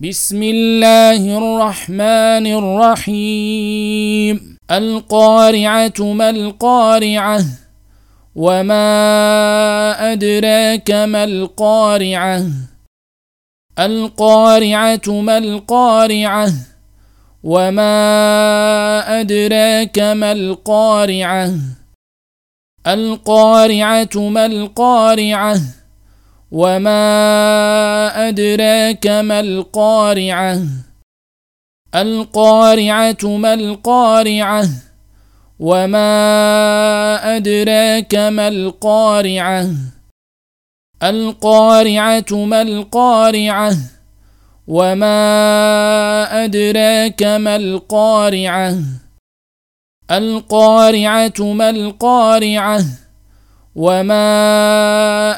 بسم الله الرحمن الرحيم. القارعة ما القارعة؟ وما أدراك ما القارعة؟ القارعة ما القارعة؟ وما أدراك ما القارعة؟ القارعة ما القارعة؟ وما أدراك ما القارعة؟ القارعة ما القارعة؟ وما أدراك ما القارعة؟ القارعة ما القارعة؟ وما أدراك ما القارعة؟ القارعة ما القارعة؟ وما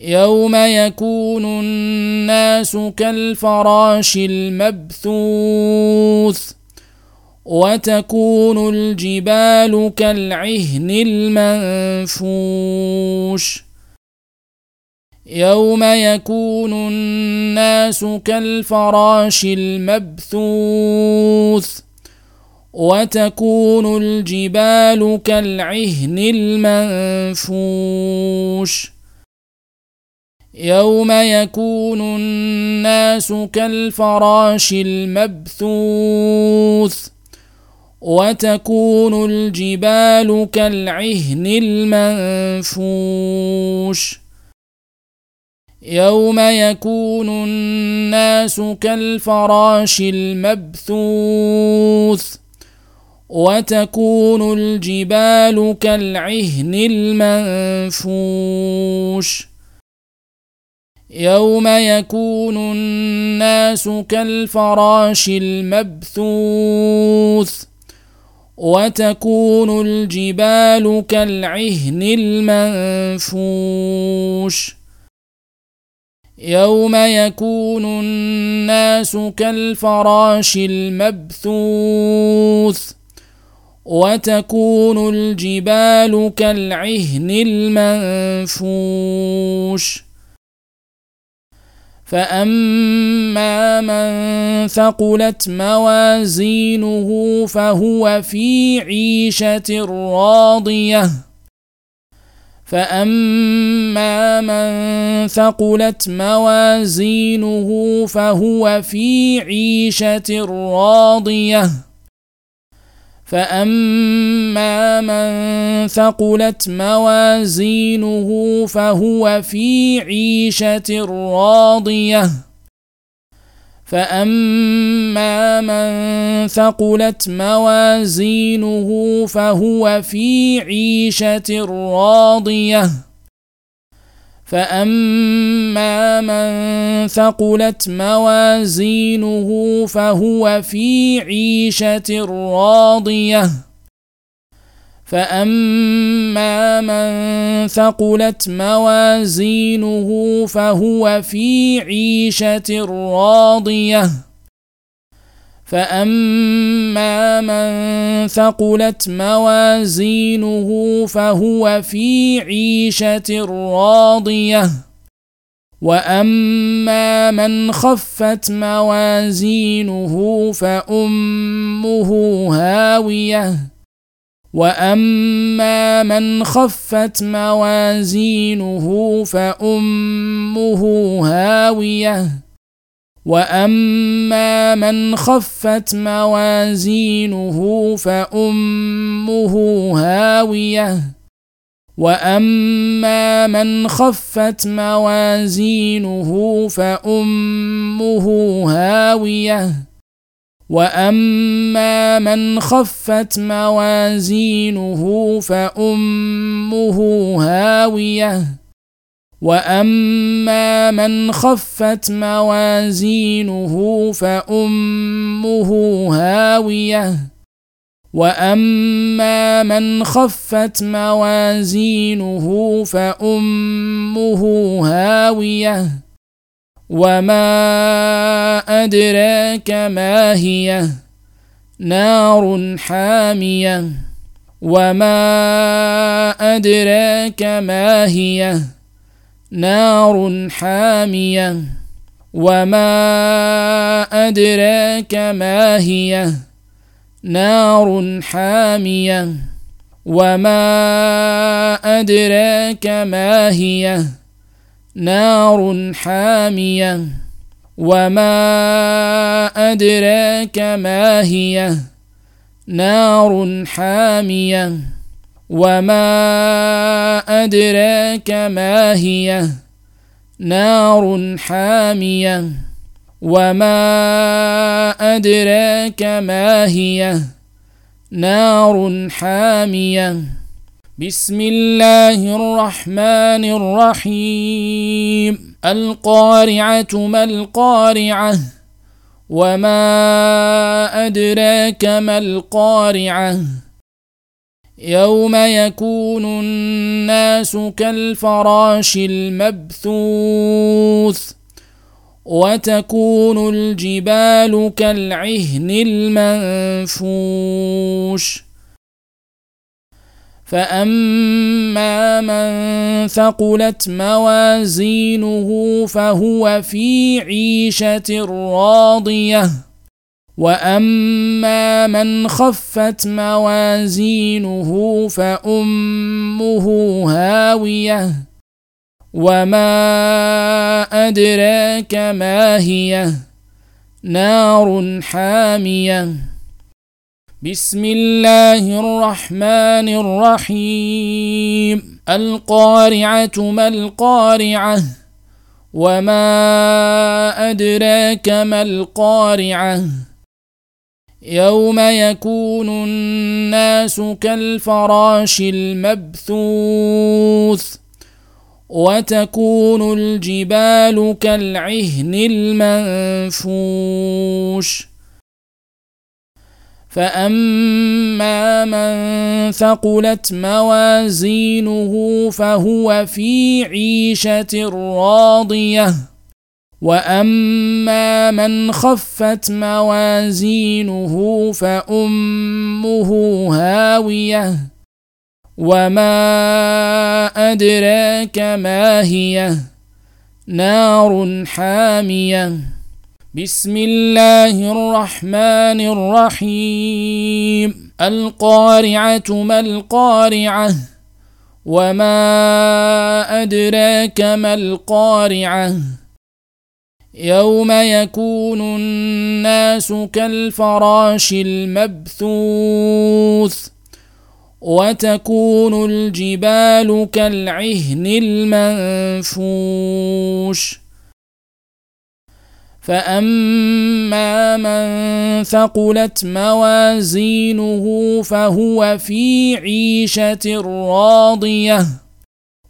يوم يكون الناس كالفراش المبثوث وتكون الجبال كالعهن المنفوش يوم يكون الناس كالفراش المبثوث وتكون الجبال كالعهن المنفوش يوم يكون الناس كالفراش المبثوث وتكون الجبال كالعهن المنفوش يوم يكون الناس كالفراش المبثوث وتكون الجبال كالعهن المنفوش يوم يكون الناس كالفراش المبثوث وتكون الجبال كالعهن المنفوش يوم يكون الناس كالفراش المبثوث وتكون الجبال كالعهن المنفوش فأما من ثقلت موازينه فهو في عيشة راضية فأما من ثقلت موازينه فهو في عيشة راضية فأما من ثقلت موازينه فهو في عيشة راضية فأما من ثقلت موازينه فهو في عيشة راضية فأما من ثقلت موازينه فهو في عيشة راضية فأما من ثقلت موازينه فهو في عيشة راضية فأما من ثقلت موازينه فهو في عيشة راضية وأما من خفت موازينه فأمه هاوية وأما من خفت موازينه فأمه هاوية وأما من خفت موازينه فأمه هاوية وأما من خفت موازينه فأمه هاوية وأما من خفت موازينه فأمه هاوية واما من خفت موازينه فامه هاويه واما من خفت موازينه فامه هاويه وما ادراك ما هي نار حاميه وما ادراك ما هي نار حامية وما أدراك ما هي. نار حامية وما أدراك ما هي. نار حامية وما أدراك ما هي. نار حامية وما ادراك ما هي نار حاميه وما ادراك ما هي نار حاميه بسم الله الرحمن الرحيم القارعه ما القارعه وما ادراك ما القارعه يوم يكون الناس كالفراش المبثوث وتكون الجبال كالعهن المنفوش فاما من ثقلت موازينه فهو في عيشه راضيه واما من خفت موازينه فامه هاويه وما ادراك ما هي نار حاميه بسم الله الرحمن الرحيم القارعه ما القارعه وما ادراك ما القارعه يوم يكون الناس كالفراش المبثوث وتكون الجبال كالعهن المنفوش. فأما من ثقلت موازينه فهو في عيشة راضية. واما من خفت موازينه فامه هاويه وما ادراك ما هي نار حاميه بسم الله الرحمن الرحيم القارعه ما القارعه وما ادراك ما القارعه يوم يكون الناس كالفراش المبثوث وتكون الجبال كالعهن المنفوش فاما من ثقلت موازينه فهو في عيشه راضيه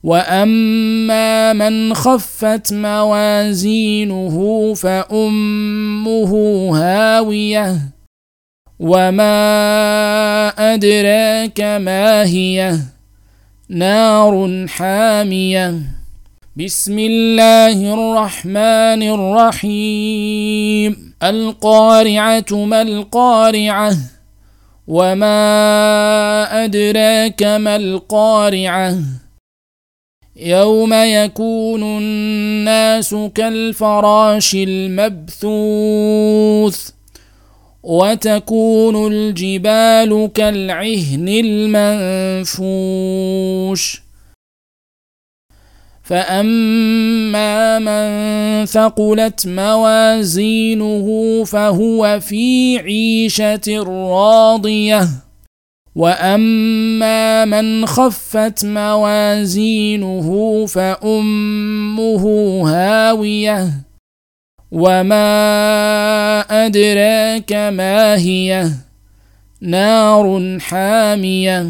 واما من خفت موازينه فامه هاويه وما ادراك ما هي نار حاميه بسم الله الرحمن الرحيم القارعه ما القارعه وما ادراك ما القارعه يوم يكون الناس كالفراش المبثوث وتكون الجبال كالعهن المنفوش فاما من ثقلت موازينه فهو في عيشه راضيه واما من خفت موازينه فامه هاويه وما ادراك ما هي نار حاميه